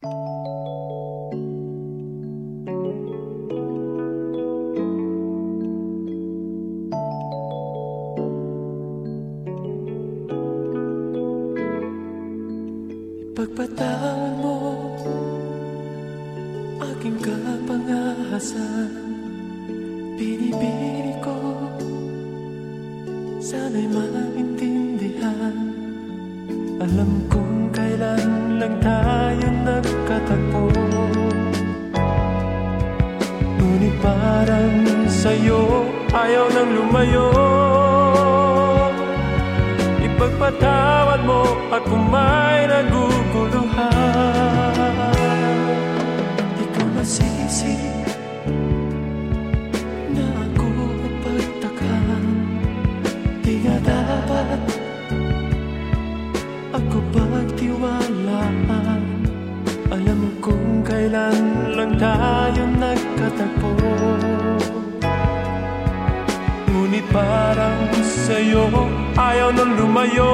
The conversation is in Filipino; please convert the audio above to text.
Pagpatawad mo Aking kapangahasan Binibini ko Sana'y maintindihan. Alam kong kailan lang tayo nagkatagpo Ngunit parang sa'yo Ayaw nang lumayo kailan lang tayo nagkatagpo. Ngunit parang sa'yo ayaw nang lumayo